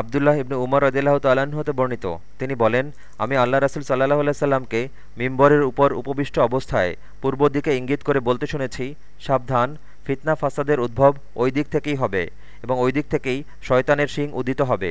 আবদুল্লাহ ইবনু উমর রদিল্লাহ তাল্লাহ্ন হতে বর্ণিত। তিনি বলেন, আমি আল্লাহ রাসুল সাল্লাহ সাল্লামকে মিম্বরের উপর উপবিষ্ট অবস্থায় পূর্ব দিকে ইঙ্গিত করে বলতে শুনেছি, সাবধান, ফিতনা ফাসাদের উদ্ভব ওই দিক থেকেই হবে এবং ওই দিক থেকেই শয়তানের শিং উদিত হবে।